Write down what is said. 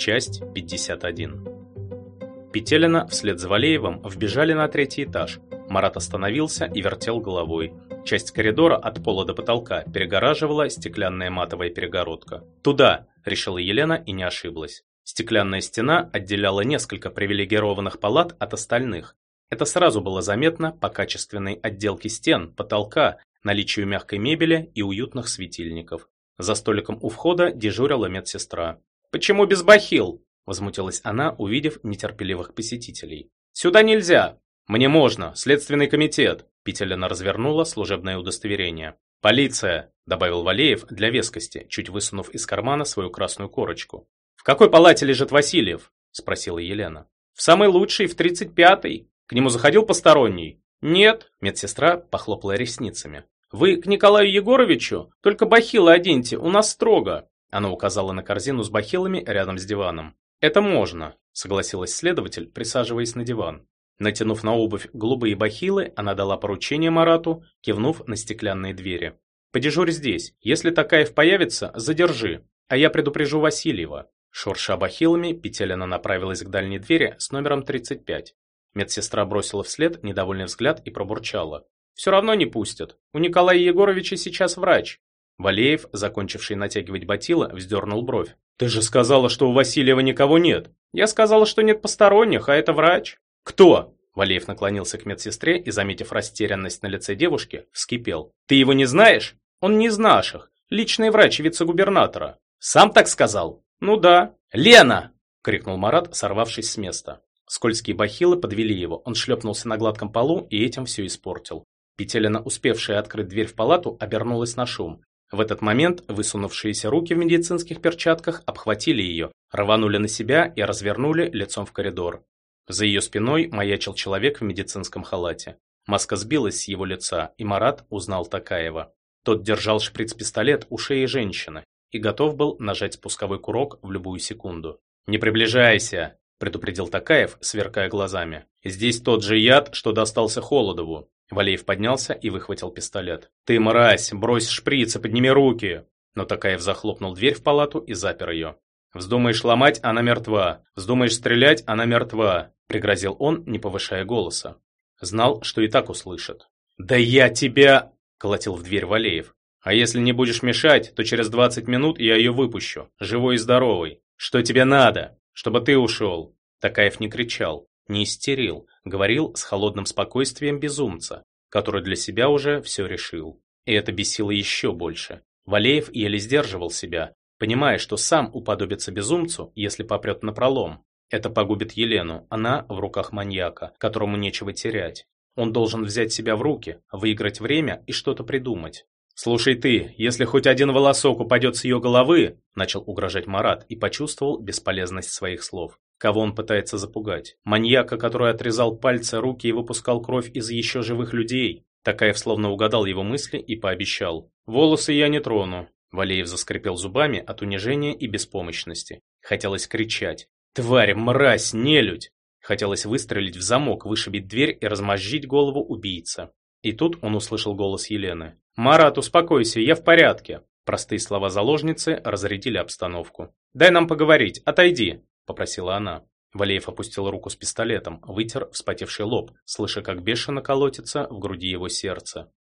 Часть 51. Петелина вслед за Валеевым вбежали на третий этаж. Марат остановился и вертел головой. Часть коридора от пола до потолка перегораживала стеклянная матовая перегородка. «Туда!» – решила Елена и не ошиблась. Стеклянная стена отделяла несколько привилегированных палат от остальных. Это сразу было заметно по качественной отделке стен, потолка, наличию мягкой мебели и уютных светильников. За столиком у входа дежурила медсестра. «Почему без бахил?» – возмутилась она, увидев нетерпеливых посетителей. «Сюда нельзя!» «Мне можно! Следственный комитет!» Петелина развернула служебное удостоверение. «Полиция!» – добавил Валеев для вескости, чуть высунув из кармана свою красную корочку. «В какой палате лежит Васильев?» – спросила Елена. «В самой лучшей, в тридцать пятой. К нему заходил посторонний?» «Нет», – медсестра похлопала ресницами. «Вы к Николаю Егоровичу? Только бахилы оденьте, у нас строго». Она указала на корзину с бахилами рядом с диваном. «Это можно», – согласилась следователь, присаживаясь на диван. Натянув на обувь голубые бахилы, она дала поручение Марату, кивнув на стеклянные двери. «Подежурь здесь. Если Такаев появится, задержи. А я предупрежу Васильева». Шурша бахилами, Петелина направилась к дальней двери с номером 35. Медсестра бросила вслед недовольный взгляд и пробурчала. «Все равно не пустят. У Николая Егоровича сейчас врач». Валеев, закончивший натягивать батила, вздернул бровь. «Ты же сказала, что у Васильева никого нет!» «Я сказала, что нет посторонних, а это врач». «Кто?» Валеев наклонился к медсестре и, заметив растерянность на лице девушки, вскипел. «Ты его не знаешь? Он не из наших. Личный врач вице-губернатора. Сам так сказал?» «Ну да». «Лена!» — крикнул Марат, сорвавшись с места. Скользкие бахилы подвели его, он шлепнулся на гладком полу и этим все испортил. Петелина, успевшая открыть дверь в палату, обернулась на шум. В этот момент высунувшиеся руки в медицинских перчатках обхватили ее, рванули на себя и развернули лицом в коридор. За ее спиной маячил человек в медицинском халате. Маска сбилась с его лица, и Марат узнал Такаева. Тот держал шприц-пистолет у шеи женщины и готов был нажать спусковой курок в любую секунду. «Не приближайся!» – предупредил Такаев, сверкая глазами. «Здесь тот же яд, что достался Холодову». Валеев поднялся и выхватил пистолет. «Ты, мразь, брось шприц и подними руки!» Но Такаев захлопнул дверь в палату и запер ее. «Вздумаешь ломать, она мертва. Вздумаешь стрелять, она мертва пригрозил он, не повышая голоса. Знал, что и так услышат. «Да я тебя!» – колотил в дверь Валеев. «А если не будешь мешать, то через 20 минут я ее выпущу, живой и здоровой. Что тебе надо? Чтобы ты ушел!» Такаев не кричал, не истерил, говорил с холодным спокойствием безумца, который для себя уже все решил. И это бесило еще больше. Валеев еле сдерживал себя, понимая, что сам уподобится безумцу, если попрет на пролом. Это погубит Елену, она в руках маньяка, которому нечего терять. Он должен взять себя в руки, выиграть время и что-то придумать. «Слушай ты, если хоть один волосок упадет с ее головы», начал угрожать Марат и почувствовал бесполезность своих слов. Кого он пытается запугать? Маньяка, который отрезал пальцы, руки и выпускал кровь из еще живых людей? Такаев словно угадал его мысли и пообещал. «Волосы я не трону». Валеев заскрипел зубами от унижения и беспомощности. Хотелось кричать, Тварь, мразь, нелюдь! Хотелось выстрелить в замок, вышибить дверь и размозжить голову убийца. И тут он услышал голос Елены. «Марат, успокойся, я в порядке!» Простые слова заложницы разрядили обстановку. «Дай нам поговорить, отойди!» – попросила она. Валеев опустил руку с пистолетом, вытер вспотевший лоб, слыша, как бешено колотится в груди его сердце.